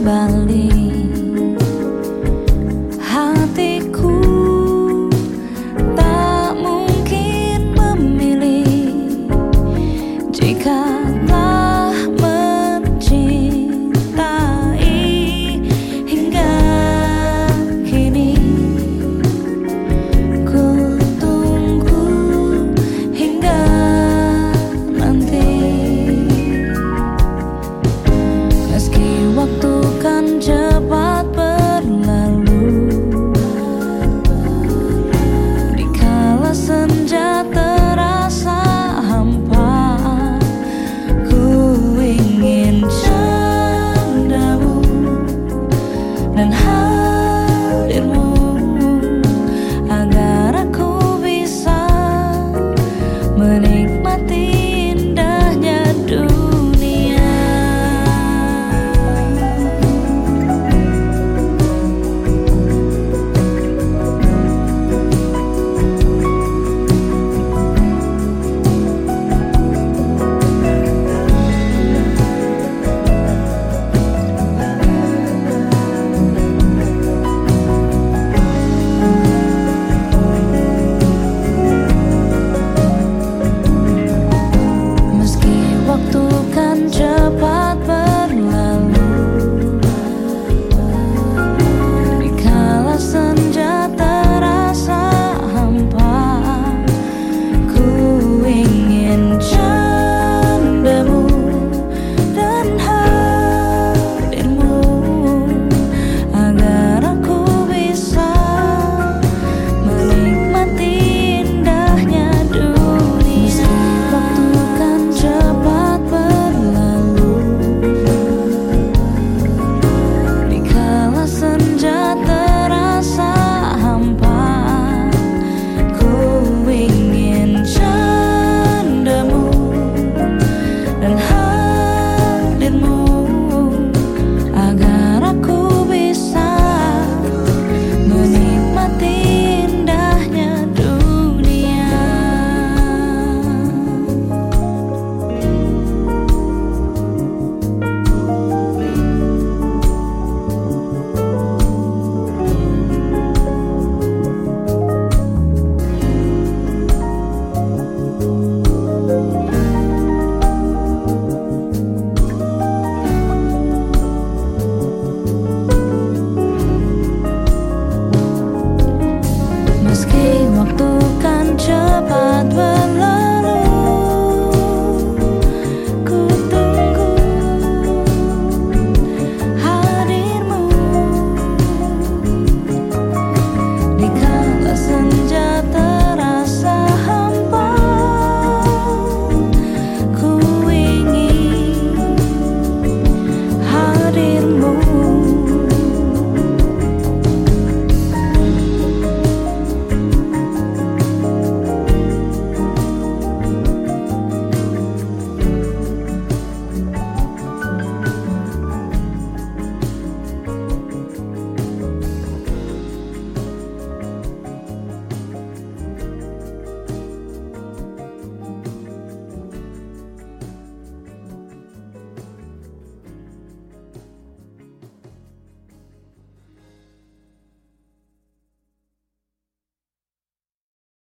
kembali. Hatiku tak mungkin memilih jika